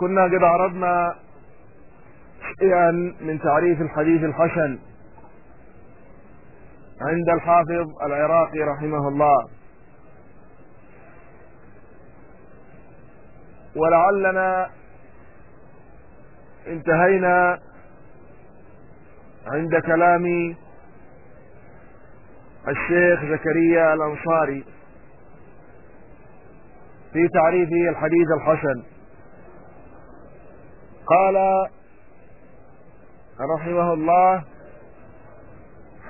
كنا قد عرضنا شيئا من تعريف الحديث الحسن عند الحافظ العراقي رحمه الله. ولعلنا انتهينا عند كلام الشيخ زكريا الأنصاري في تعريف الحديث الحسن. قال رحمه الله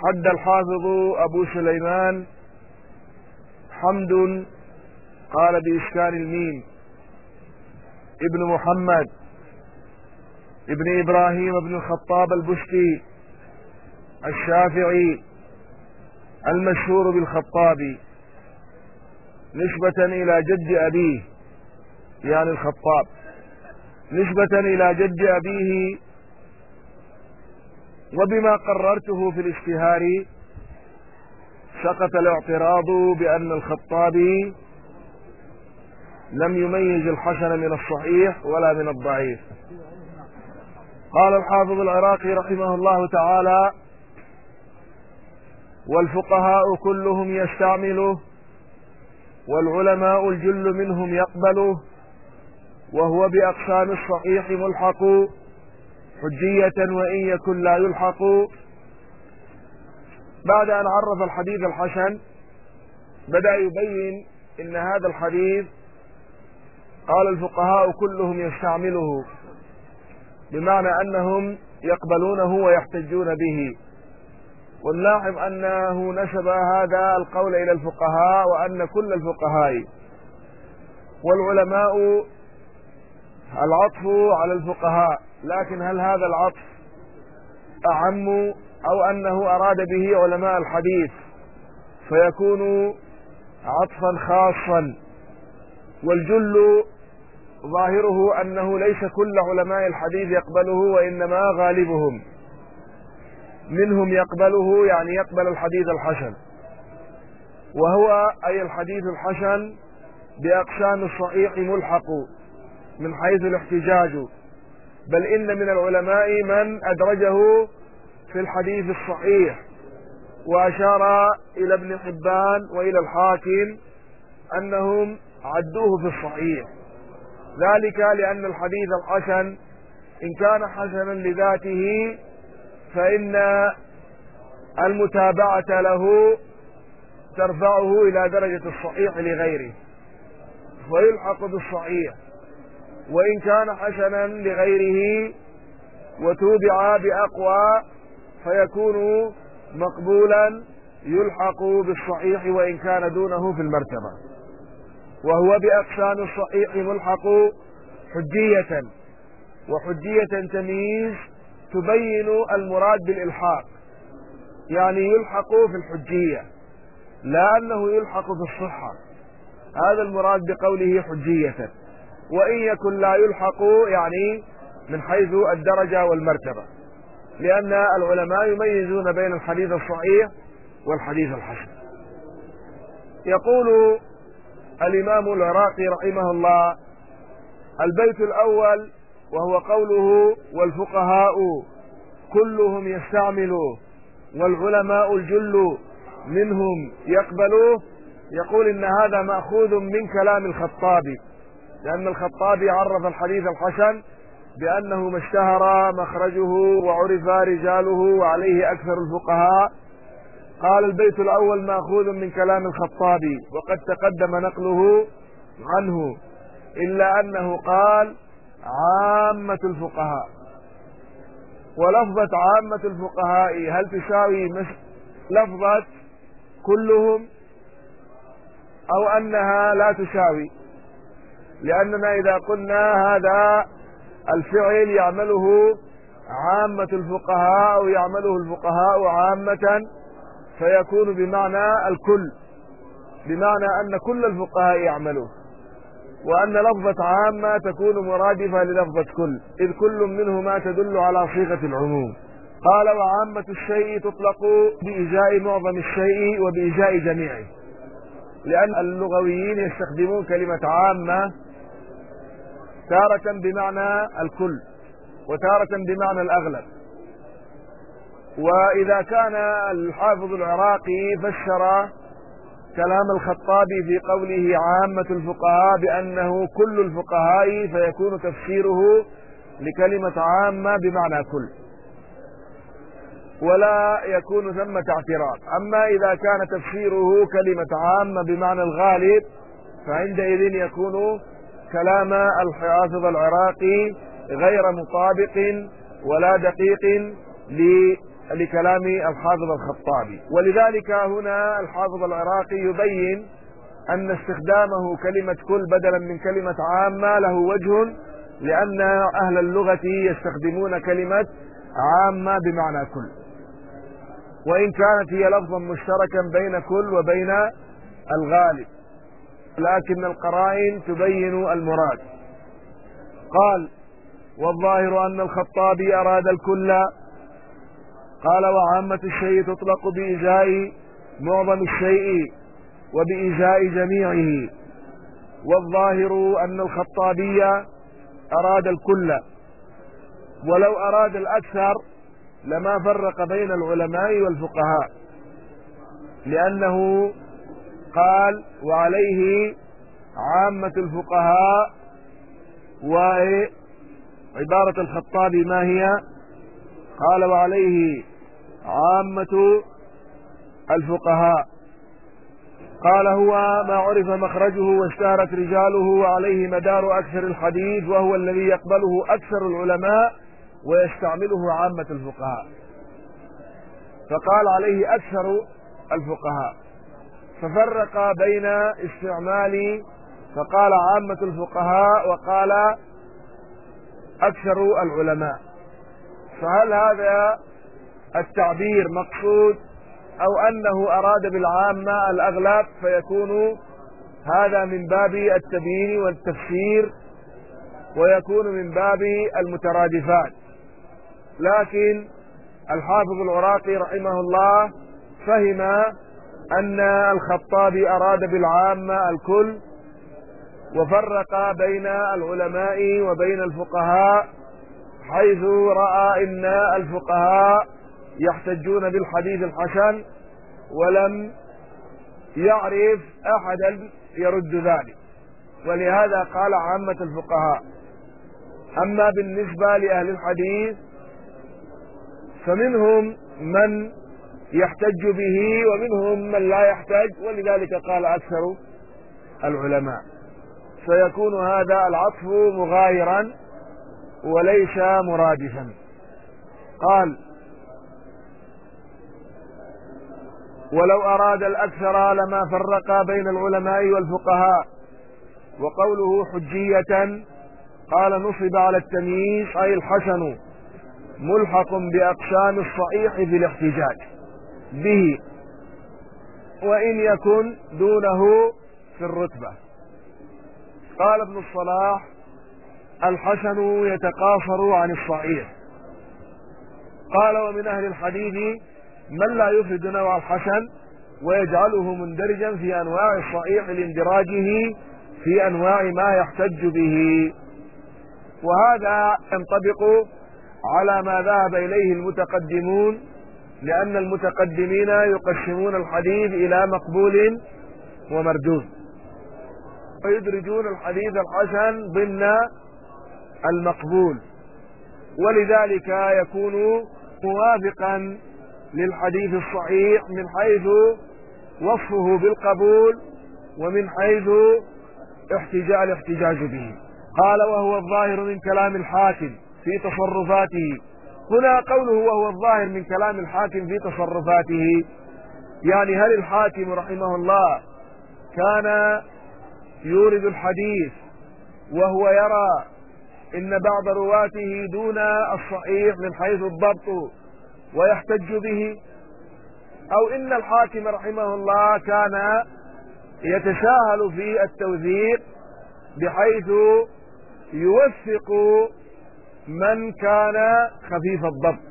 حد الحافظ أبو سليمان حمد قال بإسكان الميم. ابن محمد ابن إبراهيم بن الخطاب البشتي الشافعي المشهور بالخطابي نسبة إلى جد أبيه يعني الخطاب. نسبة إلى جد أبيه وبما قررته في الاشتهار سقط الاعتراض بأن الخطابي لم يميز الحسن من الصحيح ولا من الضعيف. قال الحافظ العراقي رحمه الله تعالى والفقهاء كلهم يستعمله والعلماء الجل منهم يقبله وهو بأقسام الصحيح ملحق حجية وإن يكن لا يلحق. بعد أن عرف الحديث الحسن بدأ يبين إن هذا الحديث قال الفقهاء كلهم يستعمله بمعنى أنهم يقبلونه ويحتجون به. ونلاحظ أنه نسب هذا القول إلى الفقهاء وأن كل الفقهاء والعلماء العطف على الفقهاء لكن هل هذا العطف أعم أو أنه أراد به علماء الحديث؟ فيكون عطفا خاصا. والجل ظاهره أنه ليس كل علماء الحديث يقبله وإنما غالبهم. منهم يقبله يعني يقبل الحديث الحسن. وهو أي الحديث الحسن بأقسام الصحيح ملحق. من حيث الاحتجاج. بل إن من العلماء من أدرجه في الحديث الصحيح وأشار إلى ابن حبان وإلى الحاكم أنهم عدوه في الصحيح. ذلك لأن الحديث الحسن إن كان حسنا لذاته فإن المتابعة له ترفعه إلى درجة الصحيح لغيره. ويلحق بالصحيح. وإن كان حسنا لغيره وتوبع بأقوى فيكون مقبولا يلحق بالصحيح وإن كان دونه في المرتبة. وهو بأقسام الصحيح ملحق حجية وحجية تمييز تبين المراد بالإلحاق يعني يلحق في الحجية لا أنه يلحق في الصحة. هذا المراد بقوله حجية. وإن يكن لا يلحق يعني من حيث الدرجة والمرتبة لأن العلماء يميزون بين الحديث الصحيح والحديث الحسن. يقول الإمام العراقي رحمه الله البيت الأول وهو قوله والفقهاء كلهم يستعملوا والعلماء الجل منهم يقبلوه يقول إن هذا مأخوذ من كلام الخطابي لأن الخطابي عرف الحديث الحسن بأنه ما اشتهر مخرجه وعرف رجاله وعليه أكثر الفقهاء. قال البيت الأول مأخوذ من كلام الخطابي وقد تقدم نقله عنه إلا أنه قال عامة الفقهاء. ولفظة عامة الفقهاء هل تساوي لفظة كلهم أو أنها لا تساوي؟ لأننا إذا قلنا هذا الفعل يعمله عامة الفقهاء أو يعمله الفقهاء عامة فيكون بمعنى الكل بمعنى أن كل الفقهاء يعملوه وأن لفظة عامة تكون مرادفة للفظة كل إذ كل منهما تدل على صيغة العموم. قال وعامة الشيء تطلق بإجاء معظم الشيء وبإجاء جميعه لأن اللغويين يستخدمون كلمة عامة تارة بمعنى الكل وتارة بمعنى الأغلب. وإذا كان الحافظ العراقي فسر كلام الخطابي في قوله عامة الفقهاء بأنه كل الفقهاء فيكون تفسيره لكلمة عامة بمعنى كل. ولا يكون ثمة اعتراض. أما إذا كان تفسيره كلمة عامة بمعنى الغالب فعندئذ يكون كلام الحافظ العراقي غير مطابق ولا دقيق لكلام الحافظ الخطابي. ولذلك هنا الحافظ العراقي يبين أن استخدامه كلمة كل بدلا من كلمة عامة له وجه لأن أهل اللغة يستخدمون كلمة عامة بمعنى كل. وإن كانت هي لفظا مشتركا بين كل وبين الغالب. لكن القرائن تبين المراد. قال والظاهر أن الخطابي أراد الكل. قال وعامة الشيء تطلق بإزاء معظم الشيء وبإزاء جميعه. والظاهر أن الخطابي أراد الكل. ولو أراد الأكثر لما فرق بين العلماء والفقهاء. لأنه قال وعليه عامة الفقهاء وعبارة الخطاب ما هي؟ قال وعليه عامة الفقهاء. قال هو ما عرف مخرجه واشتهرت رجاله وعليه مدار أكثر الحديث وهو الذي يقبله أكثر العلماء ويستعمله عامة الفقهاء. فقال عليه أكثر الفقهاء. ففرق بين استعمال فقال عامة الفقهاء وقال أكثر العلماء. فهل هذا التعبير مقصود أو أنه أراد بالعامة الأغلب فيكون هذا من باب التبيين والتفسير ويكون من باب المترادفات. لكن الحافظ العراقي رحمه الله فهم أن الخطابي أراد بالعامة الكل وفرق بين العلماء وبين الفقهاء حيث رأى إن الفقهاء يحتجون بالحديث الحسن ولم يعرف أحدا يرد ذلك. ولهذا قال عامة الفقهاء أما بالنسبة لأهل الحديث فمنهم من يحتج به ومنهم من لا يحتج ولذلك قال أكثر العلماء فيكون هذا العطف مغايرا وليس مرادفا. قال ولو أراد الأكثر لما فرق بين العلماء والفقهاء. وقوله حجية قال نصب على التمييز أي الحسن ملحق بأقسام الصحيح في الاحتجاج. به وإن يكن دونه في الرتبة. قال ابن الصلاح الحسن يتقاصر عن الصحيح. قال ومن أهل الحديث من لا يفرد نوع الحسن ويجعله مندرجا في أنواع الصحيح لاندراجه في أنواع ما يحتج به. وهذا ينطبق على ما ذهب إليه المتقدمون لأن المتقدمين يقسمون الحديث إلى مقبول ومردود. فيدرجون الحديث الحسن ضمن المقبول. ولذلك يكون موافقا للحديث الصحيح من حيث وصفه بالقبول ومن حيث احتجاج الاحتجاج به. قال وهو الظاهر من كلام الحاكم في تصرفاته. هنا قوله وهو الظاهر من كلام الحاكم في تصرفاته. يعني هل الحاكم رحمه الله كان يورد الحديث وهو يرى إن بعض رواته دون الصحيح من حيث الضبط ويحتج به؟ أو إن الحاكم رحمه الله كان يتساهل في التوثيق بحيث يوثق من كان خفيف الضبط.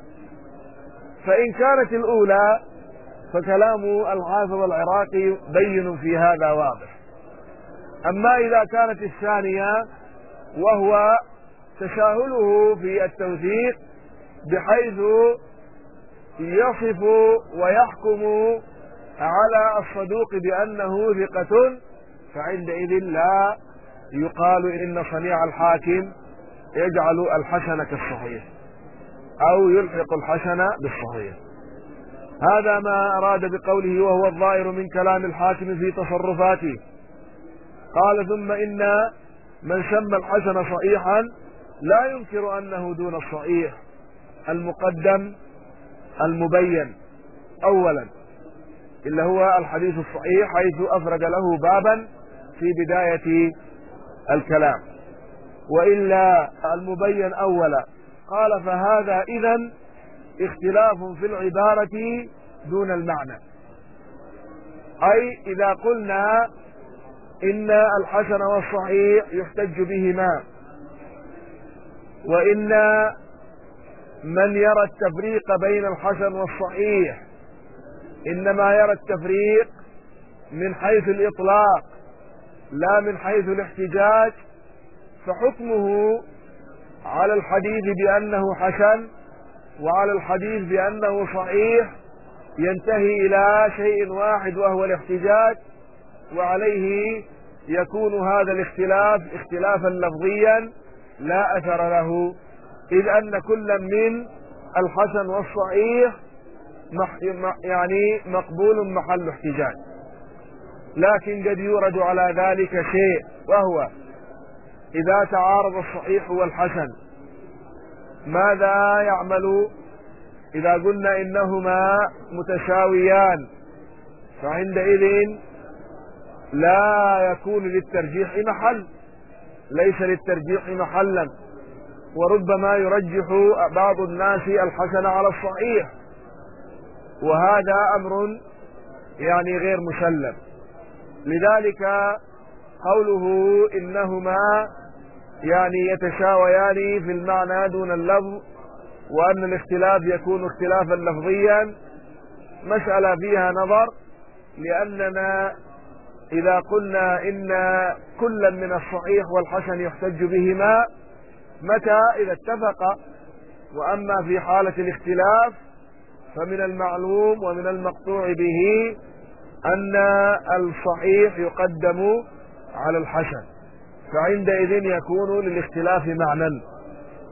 فإن كانت الأولى فكلام الحافظ العراقي بين في هذا واضح. أما إذا كانت الثانية وهو تساهله في التوثيق بحيث يصف ويحكم على الصدوق بأنه ثقة فعندئذ لا يقال إن صنيع الحاكم يجعل الحسن كالصحيح أو يلحق الحسن بالصحيح هذا ما أراد بقوله وهو الظاهر من كلام الحاكم في تصرفاته. قال ثم إن من سمى الحسن صحيحا لا ينكر أنه دون الصحيح المقدم المبين أولا. إلا هو الحديث الصحيح حيث أفرد له بابا في بداية الكلام. وإلا المبين أولا قال فهذا إذا اختلاف في العبارة دون المعنى. أي إذا قلنا إن الحسن والصحيح يحتج بهما وإن من يرى التفريق بين الحسن والصحيح إنما يرى التفريق من حيث الإطلاق لا من حيث الاحتجاج فحكمه على الحديث بأنه حسن وعلى الحديث بأنه صحيح ينتهي إلى شيء واحد وهو الاحتجاج وعليه يكون هذا الاختلاف اختلافا لفظيا لا أثر له إذ أن كل من الحسن والصحيح يعني مقبول محل احتجاج. لكن قد يورد على ذلك شيء وهو إذا تعارض الصحيح والحسن. ماذا يعمل؟ إذا قلنا إنهما متساويان فعندئذ لا يكون للترجيح محل ليس للترجيح محلا. وربما يرجح بعض الناس الحسن على الصحيح. وهذا أمر يعني غير مسلم. لذلك قوله إنهما يعني يتساويان في المعنى دون اللفظ وأن الاختلاف يكون اختلافا لفظيا. مسألة فيها نظر لأننا إذا قلنا إن كلا من الصحيح والحسن يحتج بهما متى؟ إذا اتفق. وأما في حالة الاختلاف فمن المعلوم ومن المقطوع به أن الصحيح يقدم على الحسن. فعندئذ يكون للاختلاف معنى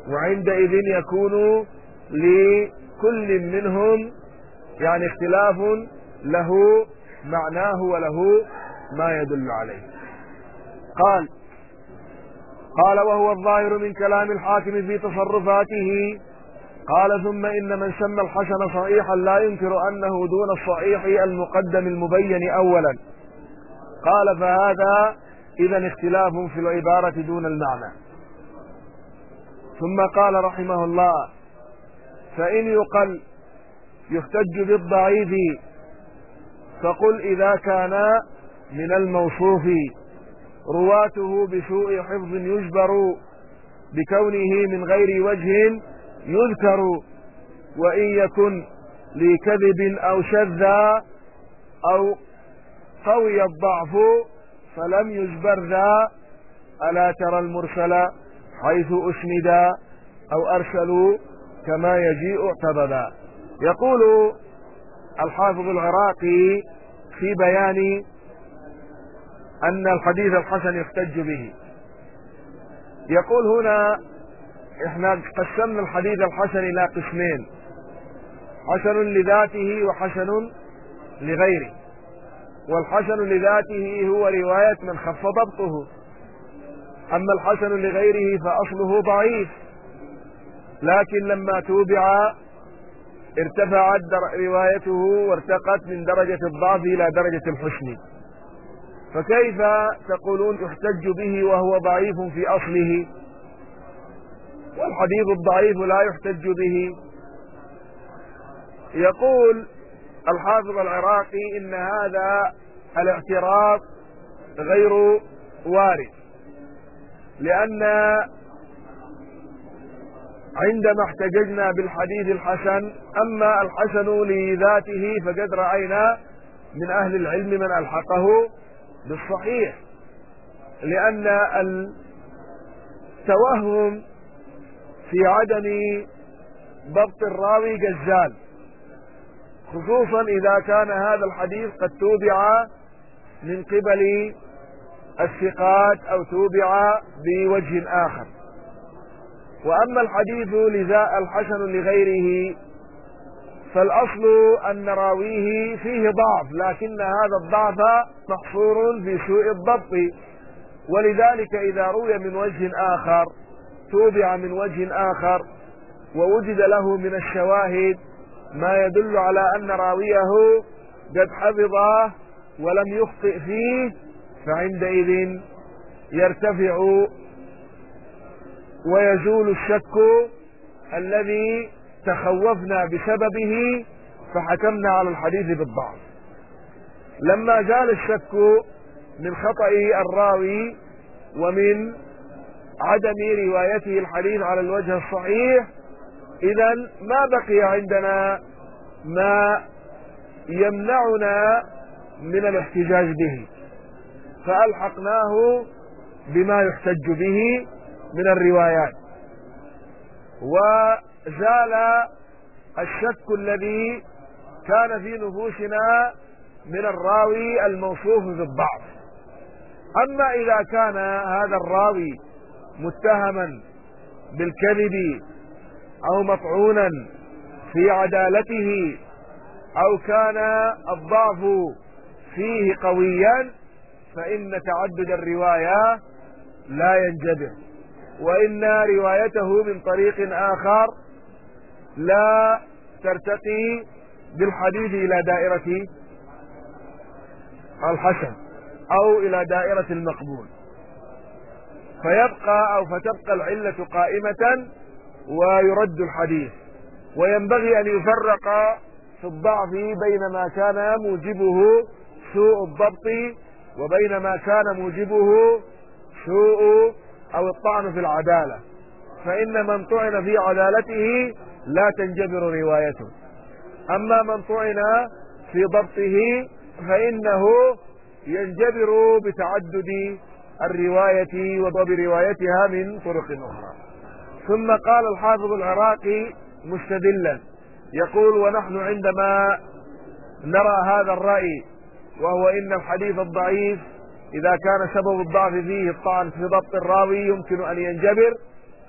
وعندئذ يكون لكل منهم يعني اختلاف له معناه وله ما يدل عليه. قال قال وهو الظاهر من كلام الحاكم في تصرفاته. قال ثم إن من سمى الحسن صحيحا لا ينكر أنه دون الصحيح المقدم المبين أولا. قال فهذا إذا اختلاف في العبارة دون المعنى. ثم قال رحمه الله فإن يقل يحتج بالضعيف فقل إذا كان من الموصوف رواته بسوء حفظ يجبر بكونه من غير وجه يذكر وإن يكن لكذب أو شذا أو قوي الضعف فلم يجبر ذا ألا ترى المرسل حيث أسند أو أرسلوا كما يجيء اعتبدا يقول الحافظ العراقي في بيان أن الحديث الحسن يحتج به. يقول هنا إحنا قسمنا الحديث الحسن إلى قسمين حسن لذاته وحسن لغيره. والحسن لذاته هو رواية من خف ضبطه. أما الحسن لغيره فأصله ضعيف. لكن لما توبع ارتفعت روايته وارتقت من درجة الضعف إلى درجة الحسن. فكيف تقولون يحتج به وهو ضعيف في أصله؟ والحديث الضعيف لا يحتج به. يقول الحافظ العراقي إن هذا الاعتراض غير وارد. لأن عندما احتججنا بالحديث الحسن أما الحسن لذاته فقد رأينا من أهل العلم من ألحقه بالصحيح. لأن التوهم في عدم ضبط الراوي جزال. خصوصا إذا كان هذا الحديث قد توبع من قبل الثقات أو توبع بوجه آخر. وأما الحديث لذا الحسن لغيره فالأصل أن راويه فيه ضعف لكن هذا الضعف محصور في سوء الضبط. ولذلك إذا روي من وجه آخر توبع من وجه آخر ووجد له من الشواهد ما يدل على أن راويه قد حفظه ولم يخطئ فيه فعندئذ يرتفع ويزول الشك الذي تخوفنا بسببه فحكمنا على الحديث بالضعف. لما زال الشك من خطأ الراوي ومن عدم روايته الحديث على الوجه الصحيح اذا ما بقي عندنا ما يمنعنا من الاحتجاج به فألحقناه بما يحتج به من الروايات. وزال الشك الذي كان في نفوسنا من الراوي الموصوف بالضعف أما إذا كان هذا الراوي متهما بالكذب أو مطعونا في عدالته أو كان الضعف فيه قويا فإن تعدد الرواية لا ينجبر وإن روايته من طريق آخر لا ترتقي بالحديث إلى دائرة الحسن أو إلى دائرة المقبول. فيبقى أو فتبقى العلة قائمة ويرد الحديث. وينبغي أن يفرق في الضعف بين ما كان موجبه سوء الضبط وبين ما كان موجبه سوء أو الطعن في العدالة. فإن من طعن في عدالته لا تنجبر روايته. أما من طعن في ضبطه فإنه ينجبر بتعدد الرواية وضب روايتها من طرق أخرى. ثم قال الحافظ العراقي مستدلا يقول ونحن عندما نرى هذا الرأي وهو إن الحديث الضعيف إذا كان سبب الضعف فيه الطعن في ضبط الراوي يمكن أن ينجبر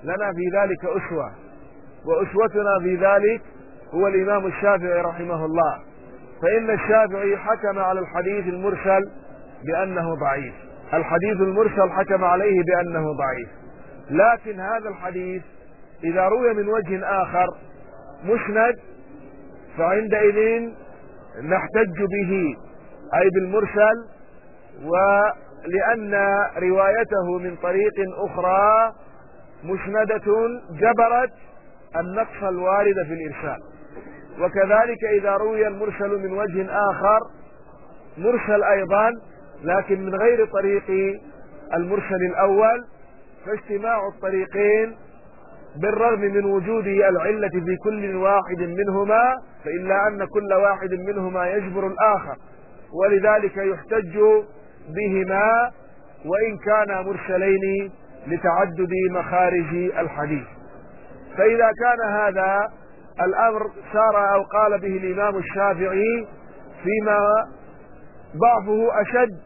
لنا في ذلك أسوة وأسوتنا في ذلك هو الإمام الشافعي رحمه الله فإن الشافعي حكم على الحديث المرسل بأنه ضعيف الحديث المرسل حكم عليه بأنه ضعيف. لكن هذا الحديث إذا روي من وجه آخر مسند فعندئذ نحتج به أي بالمرسل ولأن روايته من طريق أخرى مسندة جبرت النقص الوارد في الإرسال. وكذلك إذا روي المرسل من وجه آخر مرسل أيضا لكن من غير طريق المرسل الأول فاجتماع الطريقين بالرغم من وجود العلة في كل واحد منهما فإلا أن كل واحد منهما يجبر الآخر. ولذلك يحتج بهما وإن كانا مرسلين لتعدد مخارج الحديث. فإذا كان هذا الأمر سار أو قال به الإمام الشافعي فيما ضعفه أشد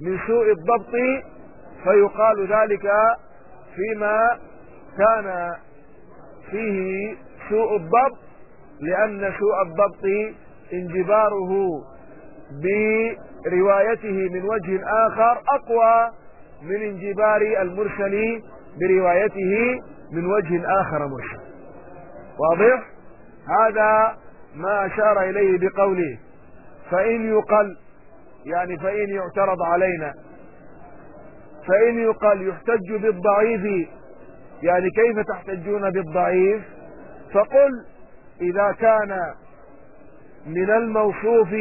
من سوء الضبط فيقال ذلك فيما كان فيه سوء الضبط لأن سوء الضبط انجباره بروايته من وجه آخر أقوى من انجبار المرسل بروايته من وجه آخر مرسل. واضح؟ هذا ما أشار إليه بقوله فإن يقل يعني فإن يعترض علينا فإن يقال يحتج بالضعيف يعني كيف تحتجون بالضعيف؟ فقل إذا كان من الموصوف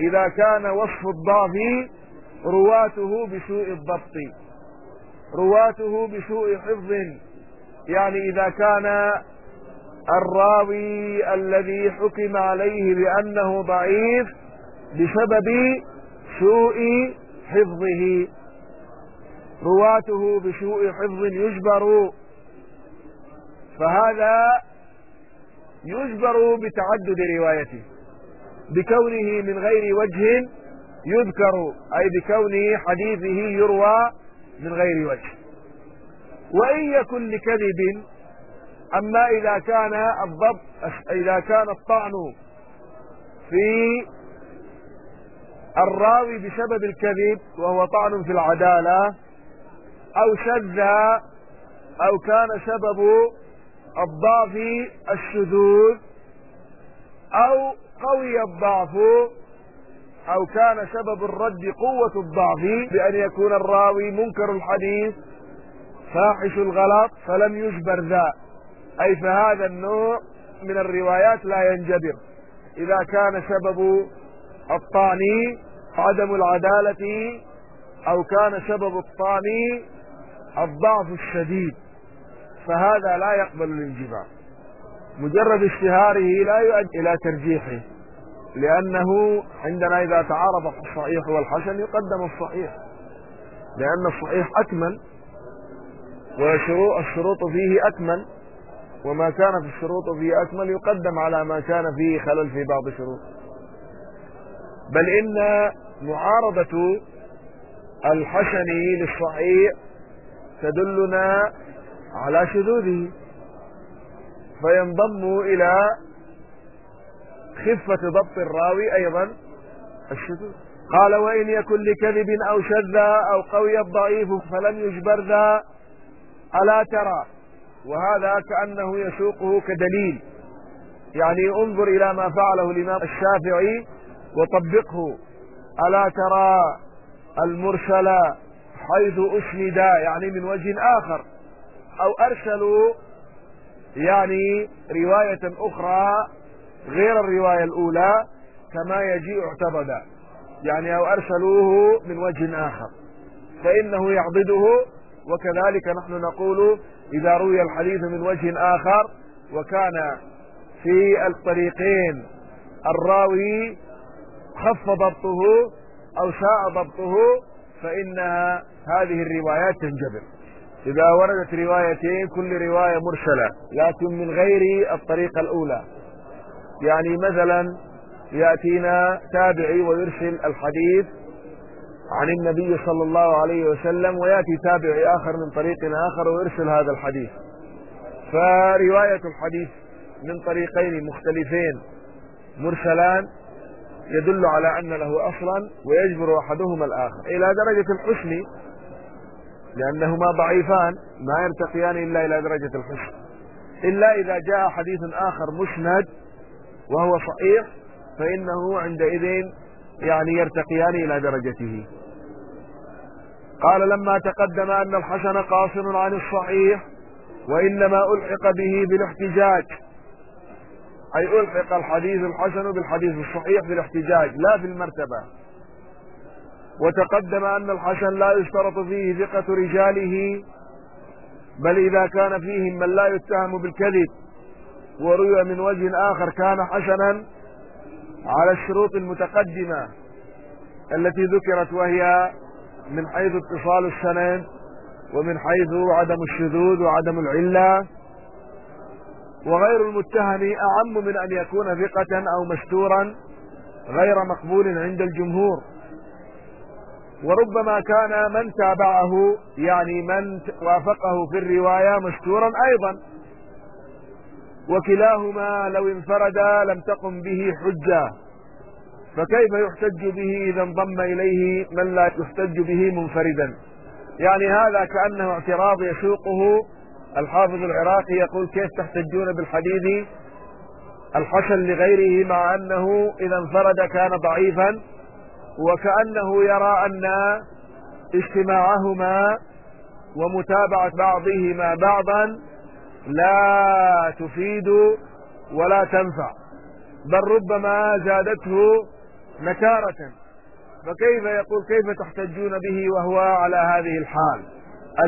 إذا كان وصف الضعف رواته بسوء الضبط رواته بسوء حفظ يعني إذا كان الراوي الذي حكم عليه بأنه ضعيف بسبب سوء حفظه. رواته بسوء حفظ يجبر. فهذا يجبر بتعدد روايته بكونه من غير وجه يذكر أي بكونه حديثه يروى من غير وجه. وإن يكن لكذب أما إذا كان الضبط إذا كان الطعن في الراوي بسبب الكذب وهو طعن في العدالة أو شذ أو كان سبب الضعف الشذوذ أو قوي الضعف أو كان سبب الرد قوة الضعف بأن يكون الراوي منكر الحديث فاحش الغلط فلم يجبر ذا. أي فهذا النوع من الروايات لا ينجبر. إذا كان سبب الطعن عدم العدالة أو كان سبب الطعن الضعف الشديد فهذا لا يقبل الانجبار. مجرد اشتهاره لا يؤدي إلى ترجيحه لأنه عندنا إذا تعارض الصحيح والحسن يقدم الصحيح لأن الصحيح أكمل والشروط فيه أكمل وما كان في الشروط فيه أكمل يقدم على ما كان فيه خلل في بعض الشروط بل إن معارضة الحسن للصحيح تدلنا على شذوذه. فينضم إلى خفة ضبط الراوي أيضا الشذوذ. قال وإن يكن لكذب أو شذا أو قوي الضعيف فلم يجبر ذا. ألا ترى؟ وهذا كأنه يسوقه كدليل. يعني انظر إلى ما فعله الإمام الشافعي وطبقه. ألا ترى المرسل حيث أسند يعني من وجه آخر أو أرسلوا يعني رواية أخرى غير الرواية الأولى كما يجيء اعتبدا يعني أو أرسلوه من وجه آخر فإنه يعضده وكذلك نحن نقول إذا روي الحديث من وجه آخر وكان في الطريقين الراوي خف ضبطه أو شاء ضبطه فإنها هذه الروايات تنجبر. إذا وردت روايتين كل رواية مرسلة لكن من غير الطريقة الأولى. يعني مثلا يأتينا تابعي ويرسل الحديث عن النبي صلى الله عليه وسلم ويأتي تابعي آخر من طريق آخر ويرسل هذا الحديث. فرواية الحديث من طريقين مختلفين مرسلان يدل على أن له أصلا ويجبر أحدهما الآخر. إلى درجة الحسن لأنهما ضعيفان ما يرتقيان إلا إلى درجة الحسن. إلا إذا جاء حديث آخر مسند وهو صحيح فإنه عندئذ يعني يرتقيان إلى درجته. قال لما تقدم أن الحسن قاصر عن الصحيح وإنما ألحق به بالاحتجاج. أي ألحق الحديث الحسن بالحديث الصحيح بالاحتجاج لا في المرتبة وتقدم أن الحسن لا يشترط فيه ثقة رجاله بل إذا كان فيهم من لا يتهم بالكذب وروي من وجه آخر كان حسنا على الشروط المتقدمة التي ذكرت وهي من حيث اتصال السند ومن حيث عدم الشذوذ وعدم العلة. وغير المتهم أعم من أن يكون ثقة أو مستورا غير مقبول عند الجمهور. وربما كان من تابعه يعني من وافقه في الرواية مستورا أيضا. وكلاهما لو انفرد لم تقم به حجة. فكيف يحتج به إذا انضم إليه من لا يحتج به منفردا؟ يعني هذا كأنه اعتراض يسوقه الحافظ العراقي يقول كيف تحتجون بالحديث الحسن لغيره مع أنه إذا انفرد كان ضعيفا؟ وكأنه يرى أن اجتماعهما ومتابعة بعضهما بعضا لا تفيد ولا تنفع بل ربما زادته نكارة. فكيف يقول كيف تحتجون به وهو على هذه الحال؟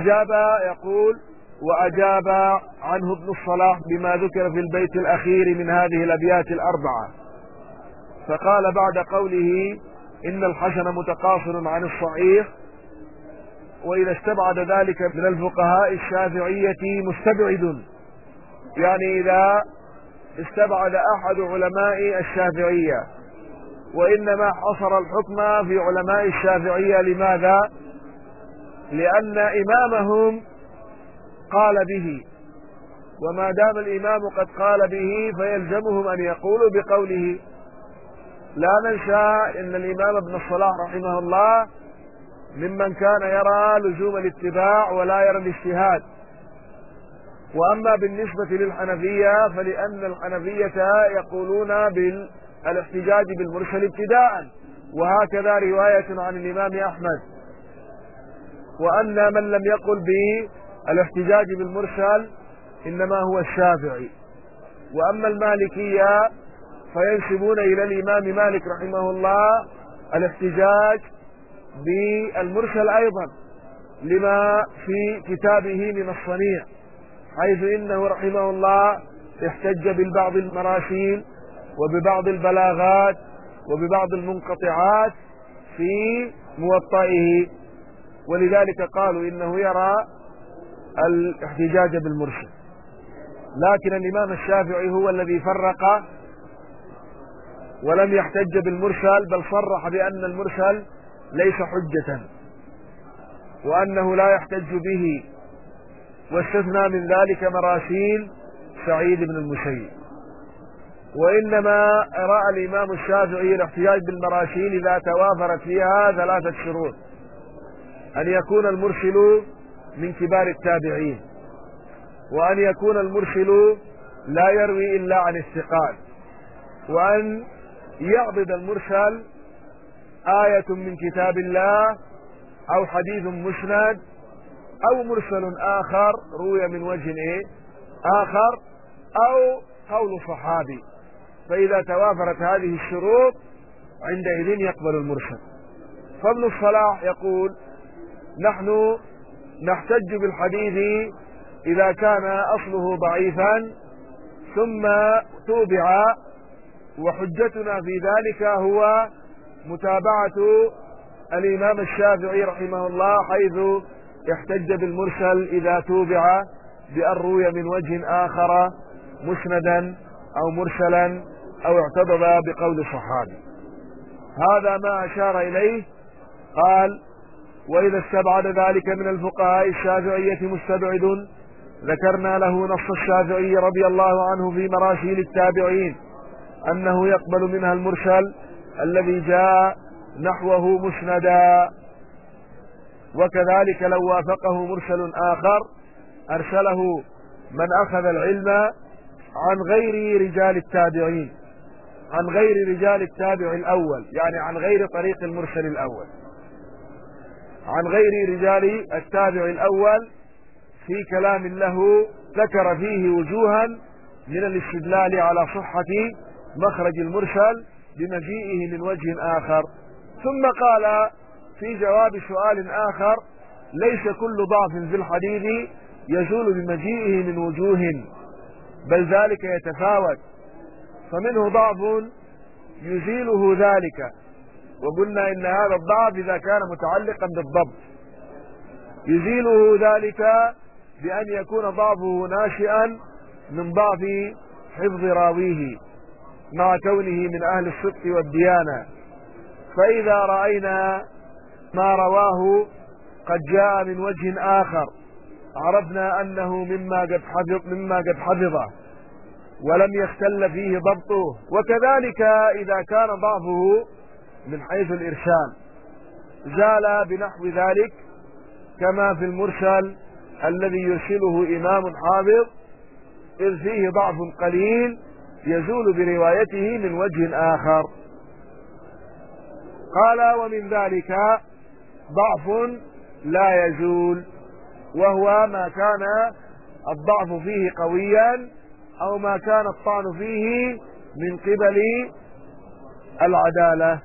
أجاب يقول وأجاب عنه ابن الصلاح بما ذكر في البيت الأخير من هذه الأبيات الأربعة. فقال بعد قوله إن الحسن متقاصر عن الصحيح وإذا استبعد ذلك من الفقهاء الشافعية مستبعد. يعني إذا استبعد أحد علماء الشافعية وإنما حصر الحكم في علماء الشافعية. لماذا؟ لأن إمامهم قال به وما دام الإمام قد قال به فيلزمهم أن يقولوا بقوله. لا ننسى إن الإمام ابن الصلاح رحمه الله ممن كان يرى لزوم الاتباع ولا يرى الاجتهاد. وأما بالنسبة للحنفية فلأن الحنفية يقولون بالاحتجاج بالمرسل ابتداء. وهكذا رواية عن الإمام أحمد. وأن من لم يقل بالاحتجاج بالمرسل إنما هو الشافعي. وأما المالكية فينسبون إلى الإمام مالك رحمه الله الاحتجاج بالمرسل أيضا لما في كتابه من الصنيع حيث إنه رحمه الله احتج بالبعض المراسيل وببعض البلاغات وببعض المنقطعات في موطئه ولذلك قالوا إنه يرى الاحتجاج بالمرسل. لكن الإمام الشافعي هو الذي فرق ولم يحتج بالمرسل بل صرح بأن المرسل ليس حجة وأنه لا يحتج به. واستثنى من ذلك مراسيل سعيد بن المسيب. وإنما رأى الإمام الشافعي الاحتجاج بالمراسيل إذا توافرت فيها ثلاثة شروط. أن يكون المرسل من كبار التابعين وأن يكون المرسل لا يروي إلا عن الثقات وأن يعضد المرسل آية من كتاب الله أو حديث مسند أو مرسل آخر روي من وجه إيه؟ آخر أو قول صحابي. فإذا توافرت هذه الشروط عندئذ يقبل المرسل. فابن الصلاح يقول نحن نحتج بالحديث إذا كان أصله ضعيفا ثم توبع وحجتنا في ذلك هو متابعة الإمام الشافعي رحمه الله حيث احتج بالمرسل إذا توبع بأن روي من وجه آخر مسندا أو مرسلا أو اعتضد بقول صحابي. هذا ما أشار إليه. قال وإذا استبعد ذلك من الفقهاء الشافعية مستبعد. ذكرنا له نص الشافعي رضي الله عنه في مراسيل التابعين. أنه يقبل منها المرسل الذي جاء نحوه مسندا. وكذلك لو وافقه مرسل آخر أرسله من أخذ العلم عن غير رجال التابعين عن غير رجال التابع الأول يعني عن غير طريق المرسل الأول. عن غير رجال التابع الأول في كلام له ذكر فيه وجوها من الاستدلال على صحة مخرج المرسل بمجيئه من وجه آخر. ثم قال في جواب سؤال آخر ليس كل ضعف في الحديث يزول بمجيئه من وجوه بل ذلك يتفاوت. فمنه ضعف يزيله ذلك. وقلنا إن هذا الضعف إذا كان متعلقا بالضبط. يزيله ذلك بأن يكون ضعفه ناشئا من ضعف حفظ راويه. مع كونه من أهل الصدق والديانة. فإذا رأينا ما رواه قد جاء من وجه آخر. عرفنا أنه مما قد حفظ مما قد حفظه. ولم يختل فيه ضبطه. وكذلك إذا كان ضعفه من حيث الإرسال زال بنحو ذلك كما في المرسل الذي يرسله إمام حافظ. إذ فيه ضعف قليل يزول بروايته من وجه آخر. قال ومن ذلك ضعف لا يزول وهو ما كان الضعف فيه قويا أو ما كان الطعن فيه من قبل العدالة.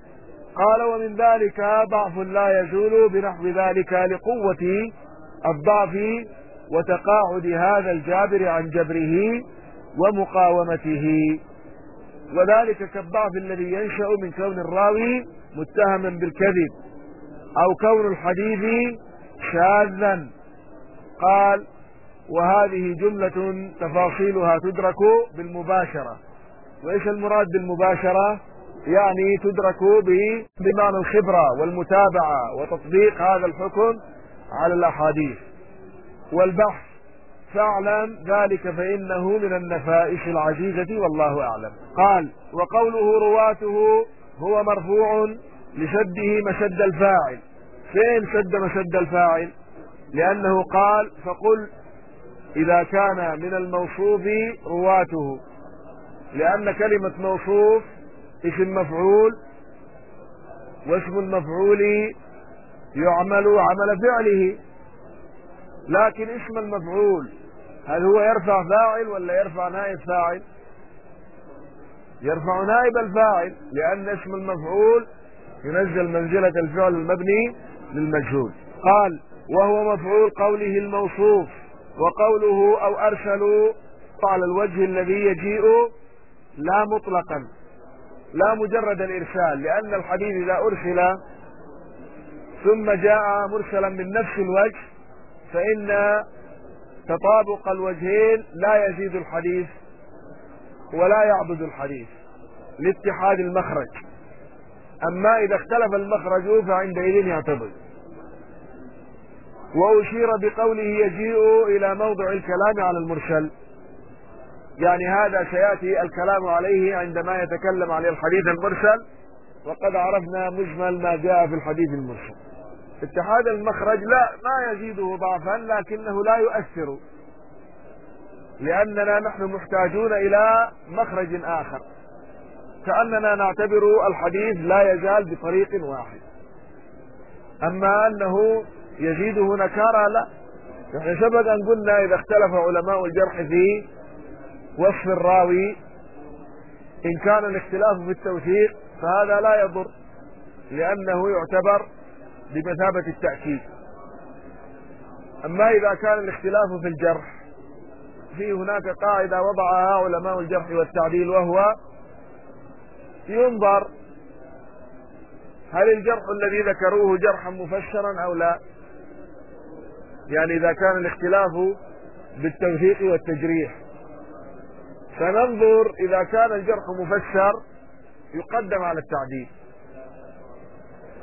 قال ومن ذلك ضعف لا يزول بنحو ذلك لقوة الضعف وتقاعد هذا الجابر عن جبره ومقاومته. وذلك كالضعف الذي ينشأ من كون الراوي متهما بالكذب أو كون الحديث شاذا. قال وهذه جملة تفاصيلها تدرك بالمباشرة. وإيش المراد بالمباشرة؟ يعني تدرك بمعنى الخبرة والمتابعة وتطبيق هذا الحكم على الأحاديث. والبحث فاعلم ذلك فإنه من النفائس العزيزة والله أعلم. قال وقوله رواته هو مرفوع لشده مشد الفاعل. فين شد مشد الفاعل؟ لأنه قال فقل إذا كان من الموصوف رواته. لأن كلمة موصوف اسم مفعول واسم المفعول يعمل عمل فعله. لكن اسم المفعول هل هو يرفع فاعل ولا يرفع نائب فاعل؟ يرفع نائب الفاعل لأن اسم المفعول ينزل منزلة الفعل المبني للمجهول. قال وهو مفعول قوله الموصوف وقوله أو أرسلوا على الوجه الذي يجيء لا مطلقا لا مجرد الإرسال لأن الحديث إذا أرسل ثم جاء مرسلا من نفس الوجه فإن تطابق الوجهين لا يزيد الحديث ولا يعبد الحديث لاتحاد المخرج. أما إذا اختلف المخرج فعندئذ يعتبر. وأشير بقوله يجيء إلى موضع الكلام على المرسل. يعني هذا سيأتي الكلام عليه عندما يتكلم عن الحديث المرسل. وقد عرفنا مجمل ما جاء في الحديث المرسل. اتحاد المخرج لا ما يزيده ضعفا لكنه لا يؤثر. لأننا نحن محتاجون إلى مخرج آخر. كأننا نعتبر الحديث لا يزال بطريق واحد. أما أنه يزيده نكارا لا. نحن سبق أن قلنا إذا اختلف علماء الجرح في وصف الراوي إن كان الاختلاف في التوثيق فهذا لا يضر لأنه يعتبر بمثابة التأكيد. أما إذا كان الاختلاف في الجرح في هناك قاعدة وضعها علماء الجرح والتعديل وهو ينظر هل الجرح الذي ذكروه جرحا مفسرا أو لا. يعني إذا كان الاختلاف بالتوثيق والتجريح. فننظر إذا كان الجرح مفسر يقدم على التعديل.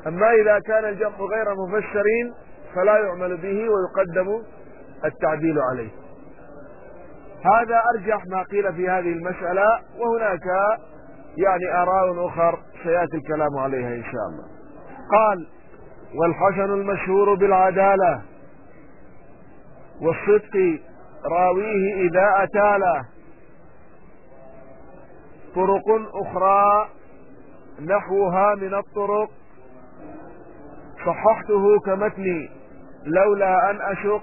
أما إذا كان الجرح غير مفسر فلا يعمل به ويقدم التعديل عليه. هذا أرجح ما قيل في هذه المسألة وهناك يعني آراء أخر سيأتي الكلام عليها إن شاء الله. قال والحسن المشهور بالعدالة والصدق راويه إذا أتاله طرق أخرى نحوها من الطرق صححته كمتني لولا أن أشق.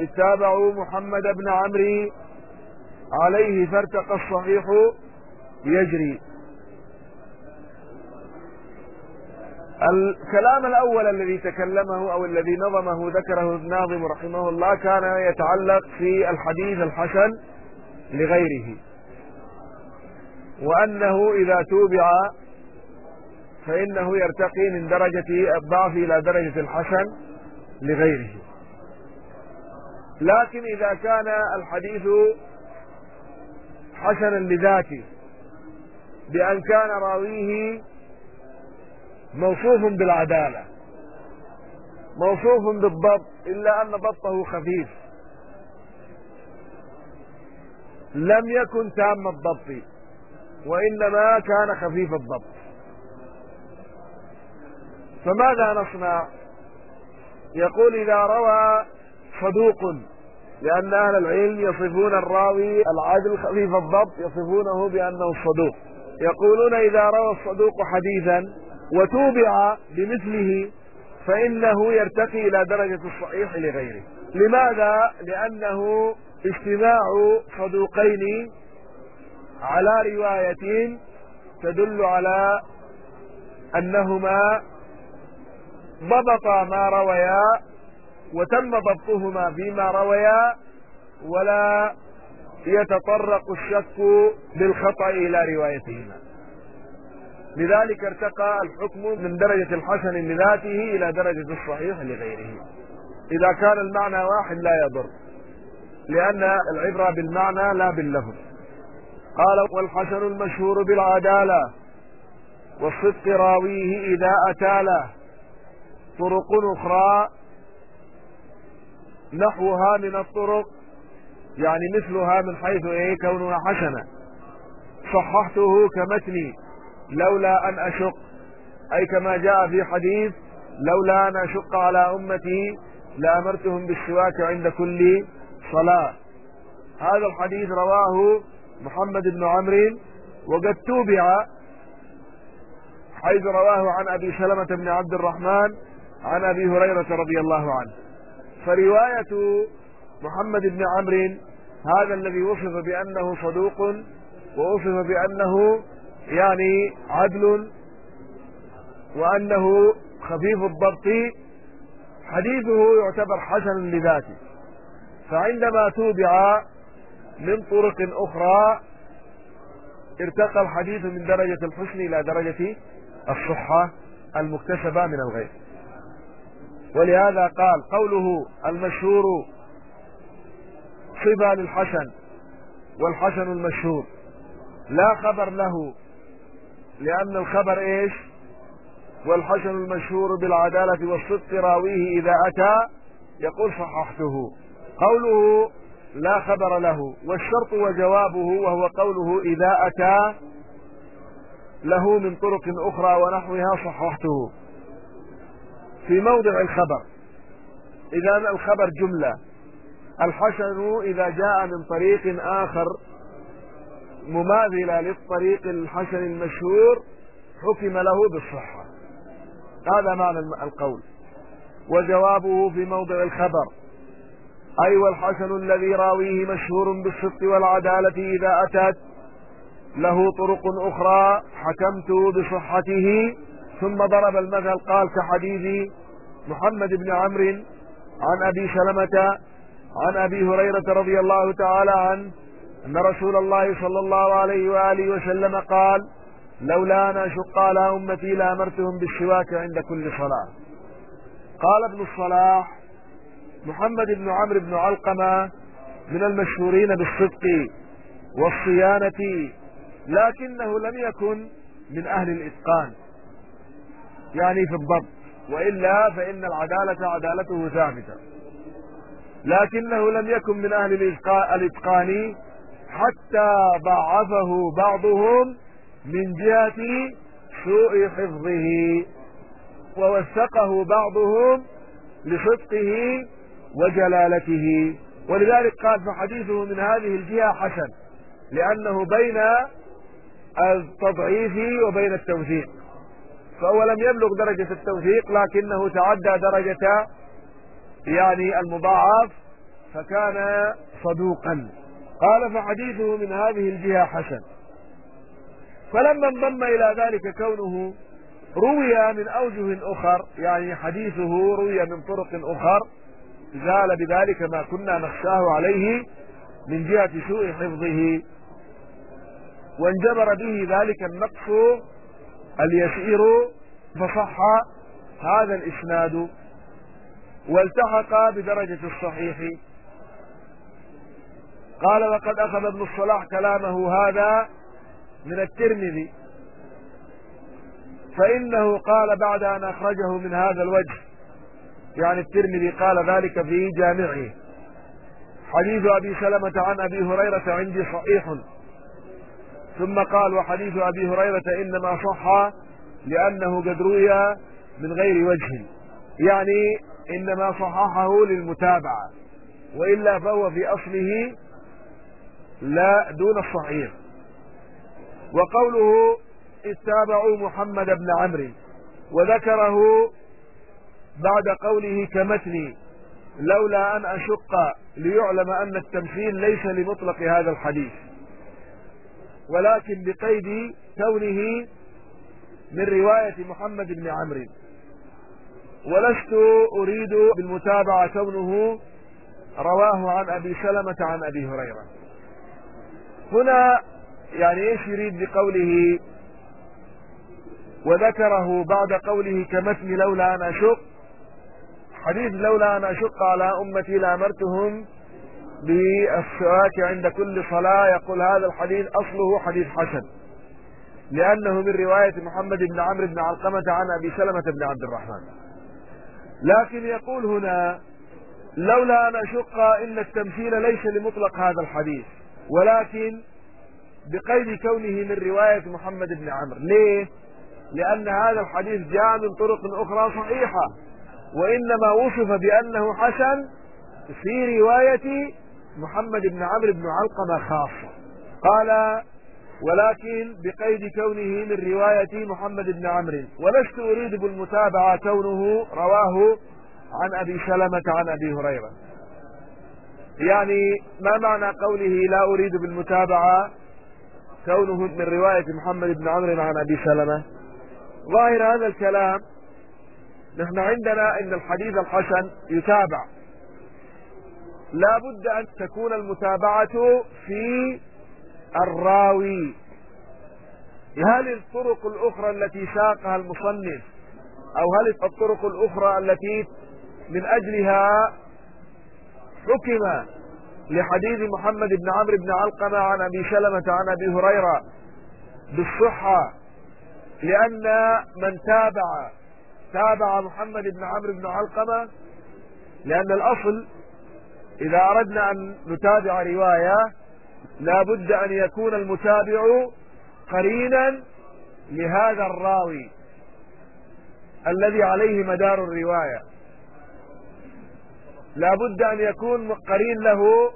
اتابعوا محمد بن عمري عليه فارتقى الصحيح يجري. الكلام الأول الذي تكلمه أو الذي نظمه ذكره الناظم رحمه الله كان يتعلق في الحديث الحسن لغيره وأنه إذا توبع فإنه يرتقي من درجة الضعف إلى درجة الحسن لغيره. لكن إذا كان الحديث حسنا لذاته بأن كان راويه موصوف بالعدالة موصوف بالضبط إلا أن ضبطه خفيف. لم يكن تام الضبط وإنما كان خفيف الضبط. فماذا نصنع؟ يقول إذا روى صدوق لأن أهل العلم يصفون الراوي العادل خفيف الضبط يصفونه بأنه الصدوق يقولون إذا روى الصدوق حديثا وتوبع بمثله فإنه يرتقي إلى درجة الصحيح لغيره. لماذا؟ لأنه اجتماع صدوقين على رواية تدل على أنهما ضبطا ما رويا وتم ضبطهما فيما رويا ولا يتطرق الشك بالخطأ إلى روايتهما. لذلك ارتقى الحكم من درجة الحسن لذاته إلى درجة الصحيح لغيره. إذا كان المعنى واحد لا يضر لأن العبرة بالمعنى لا باللفظ. قال والحسن المشهور بالعدالة والصدق راويه إذا أتى له طرق أخرى نحوها من الطرق يعني مثلها من حيث إيه؟ كونها حسنة. صححته كمتني لولا أن أشق. أي كما جاء في حديث لولا أن أشق على أمتي لأمرتهم بالسواك عند كل صلاة. هذا الحديث رواه محمد بن عمرو وقد توبع حيث رواه عن أبي سلمة بن عبد الرحمن عن أبي هريرة رضي الله عنه. فرواية محمد بن عمرو هذا الذي وصف بأنه صدوق ووصف بأنه يعني عدل وأنه خفيف الضبط. حديثه يعتبر حسن لذاته. فعندما توبع من طرق أخرى ارتقى الحديث من درجة الحسن إلى درجة الصحة المكتسبة من الغير. ولهذا قال قوله المشهور صفة للحسن والحسن المشهور. لا خبر له لأن الخبر إيش؟ والحسن المشهور بالعدالة والصدق راويه إذا أتى يقول صححته. قوله لا خبر له والشرط وجوابه وهو قوله إذا أتى له من طرق أخرى ونحوها صححته. في موضع الخبر. إذا الخبر جملة. الحسن إذا جاء من طريق آخر مماثلة للطريق الحسن المشهور؟ حكم له بالصحة. هذا معنى القول. وجوابه في موضع الخبر. أي والحسن الذي راويه مشهور بالصدق والعدالة إذا أتت. له طرق أخرى حكمت بصحته. ثم ضرب المثل قال كحديث محمد بن عمرو عن أبي سلمة عن أبي هريرة رضي الله تعالى عنه أن رسول الله صلى الله عليه وآله وسلم قال لولا أن أشق على أمتي لأمرتهم بالسواك عند كل صلاة. قال ابن الصلاح محمد بن عمرو بن علقمة من المشهورين بالصدق والصيانة لكنه لم يكن من أهل الإتقان. يعني في الضبط. وإلا فإن العدالة عدالته ثابتة. لكنه لم يكن من أهل الإتقان حتى ضعفه بعضهم من جهة سوء حفظه ووثقه بعضهم لصدقه وجلالته. ولذلك قال فحديثه من هذه الجهة حسن لأنه بين التضعيف وبين التوثيق. فهو لم يبلغ درجة التوثيق لكنه تعدى درجة يعني المضاعف فكان صدوقا. قال فحديثه من هذه الجهة حسن. فلما انضم إلى ذلك كونه روي من أوجه أخر يعني حديثه روي من طرق أخر زال بذلك ما كنا نخشاه عليه من جهة سوء حفظه. وانجبر به ذلك النقص اليسير فصح هذا الإسناد والتحق بدرجة الصحيح. قال وقد أخذ ابن الصلاح كلامه هذا من الترمذي. فإنه قال بعد أن أخرجه من هذا الوجه. يعني الترمذي قال ذلك في جامعه. حديث أبي سلمة عن أبي هريرة عندي صحيح. ثم قال وحديث أبي هريرة إنما صح لأنه قد روي من غير وجه. يعني إنما صححه للمتابعة وإلا فهو في أصله لا دون الصحيح. وقوله اتابعوا محمد بن عمرو وذكره بعد قوله كمتني لولا أن أشق ليعلم أن التمثيل ليس لمطلق هذا الحديث. ولكن بقيد كونه من رواية محمد بن عمرو. ولست أريد بالمتابعة كونه رواه عن أبي سلمة عن أبي هريرة. هنا يعني إيش يريد بقوله؟ وذكره بعد قوله كمثل لولا أن أشق. حديث لولا أن أشق على أمتي لأمرتهم بالسواك عند كل صلاة يقول هذا الحديث أصله حديث حسن. لأنه من رواية محمد بن عمرو بن علقمة عن أبي سلمة بن عبد الرحمن. لكن يقول هنا لولا أن أشق إن التمثيل ليس لمطلق هذا الحديث ولكن بقيد كونه من رواية محمد بن عمرو. ليه؟ لأن هذا الحديث جاء من طرق أخرى صحيحة وإنما وصف بأنه حسن في رواية محمد بن عمرو بن علقمة خاصة قال ولكن بقيد كونه من رواية محمد بن عمرو ولست أريد بالمتابعة كونه رواه عن أبي سلمة عن أبي هريرة. يعني ما معنى قوله لا أريد بالمتابعة كونه من رواية محمد بن عمرو عن أبي سلمة؟ ظاهر هذا الكلام نحن عندنا إن الحديث الحسن يتابع. لا بد أن تكون المتابعة في الراوي. هل الطرق الأخرى التي ساقها المصنف أو هل الطرق الأخرى التي من أجلها حكم لحديث محمد بن عمرو بن علقمة عن أبي سلمة عن أبي هريرة بالصحة؟ لأن من تابع تابع محمد بن عمرو بن علقمة لأن الأصل إذا أردنا أن نتابع رواية لا بد أن يكون المتابع قرينا لهذا الراوي الذي عليه مدار الرواية. لا بد أن يكون قرين له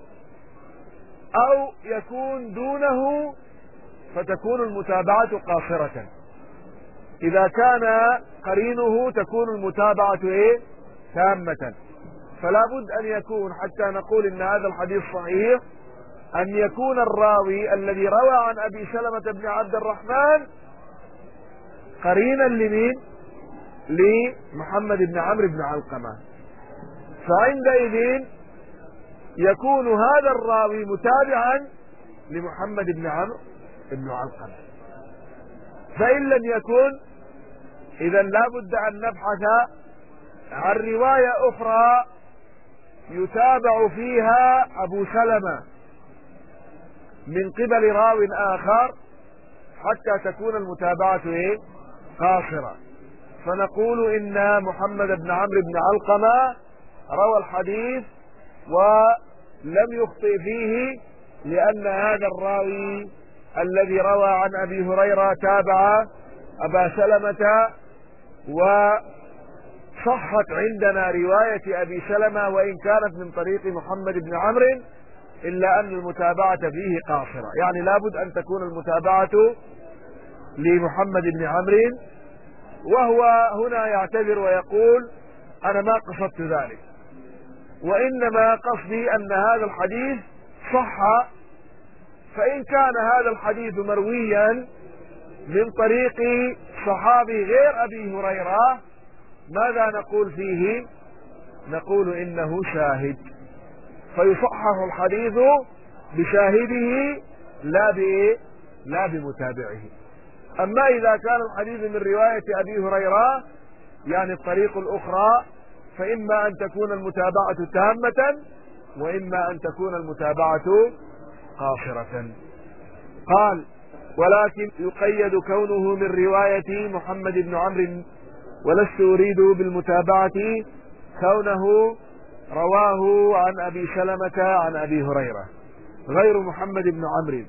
أو يكون دونه فتكون المتابعة قاصرة. إذا كان قرينه تكون المتابعة إيه؟ تامة. فلا بد أن يكون حتى نقول إن هذا الحديث صحيح أن يكون الراوي الذي روى عن أبي سلمة بن عبد الرحمن قرينا لمين؟ لمحمد بن عمرو بن علقمة. فعندئذ يكون هذا الراوي متابعا لمحمد بن عمرو بن علقمة. فإن لم يكن اذا لابد أن نبحث عن رواية أخرى يتابع فيها أبو سلمة من قبل راو آخر حتى تكون المتابعة إيه؟ قاصرة. فنقول إن محمد بن عمرو بن علقمة روى الحديث ولم يخطئ فيه لأن هذا الراوي الذي روى عن أبي هريرة تابع أبا سلمة وصحت عندنا رواية أبي سلمة وإن كانت من طريق محمد بن عمرو إلا أن المتابعة فيه قاصرة. يعني لابد أن تكون المتابعة لمحمد بن عمرو وهو هنا يعتذر ويقول أنا ما قصدت ذلك. وإنما قصدي أن هذا الحديث صح فإن كان هذا الحديث مرويا من طريق صحابي غير أبي هريرة ماذا نقول فيه؟ نقول إنه شاهد. فيصحح الحديث بشاهده لا لا بمتابعه. أما إذا كان الحديث من رواية أبي هريرة يعني الطريق الأخرى فإما أن تكون المتابعة تامة وإما أن تكون المتابعة قاصرة. قال ولكن يقيد كونه من رواية محمد بن عمرو ولست أريد بالمتابعة كونه رواه عن أبي سلمة عن أبي هريرة غير محمد بن عمرو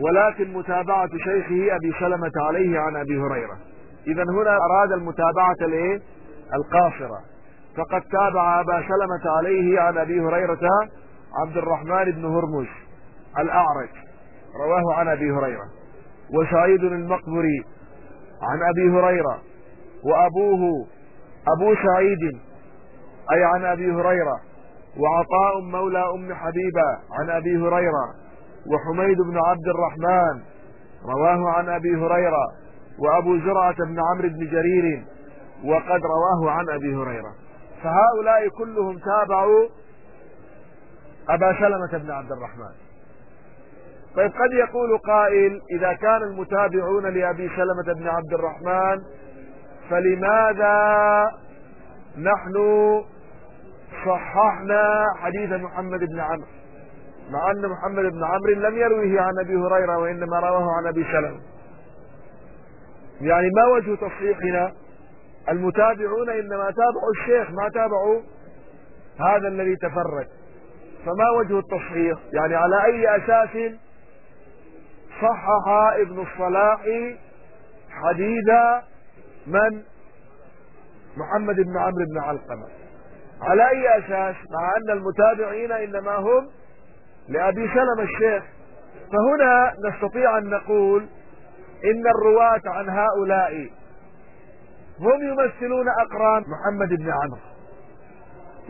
ولكن متابعة شيخه أبي سلمة عليه عن أبي هريرة. إذا هنا أراد المتابعة الإيه؟ القاصرة. فقد تابع أبا سلمة عليه عن أبي هريرة عبد الرحمن بن هرمز الأعرج رواه عن أبي هريرة. وسعيد المقبري عن أبي هريرة وأبوه أبو سعيد أي عن أبي هريرة وعطاء مولى أم حبيبة عن أبي هريرة وحميد بن عبد الرحمن رواه عن أبي هريرة وأبو زرعة بن عمرو بن جرير وقد رواه عن أبي هريرة. فهؤلاء كلهم تابعوا أبا سلمة بن عبد الرحمن. طيب قد يقول قائل إذا كان المتابعون لأبي سلمة بن عبد الرحمن فلماذا نحن صححنا حديث محمد بن عمرو؟ مع أن محمد بن عمرو لم يرويه عن أبي هريرة وإنما رواه عن أبي سلمة. يعني ما وجه تصحيحنا المتابعون إنما تابعوا الشيخ ما تابعوا هذا الذي تفرد. فما وجه التصحيح؟ يعني على أي أساس صحح ابن الصلاح حديث من؟ محمد بن عمرو بن علقمة. على أي أساس؟ مع أن المتابعين إنما هم لأبي سلمة الشيخ. فهنا نستطيع أن نقول إن الرواة عن هؤلاء هم يمثلون أقران محمد بن عمرو.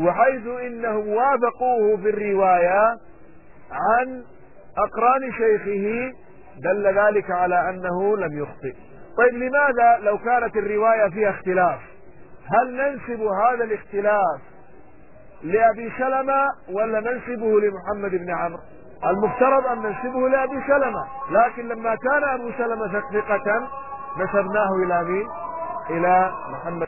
وحيث إنهم وافقوه في الرواية عن أقران شيخه دل ذلك على أنه لم يخطئ. طيب لماذا لو كانت الرواية فيها اختلاف؟ هل ننسب هذا الاختلاف لأبي سلمة ولا ننسبه لمحمد بن عمرو؟ المفترض أن ننسبه لأبي سلمة لكن لما كان أبو سلمة ثقة نسبناه إلى مين؟ إلى محمد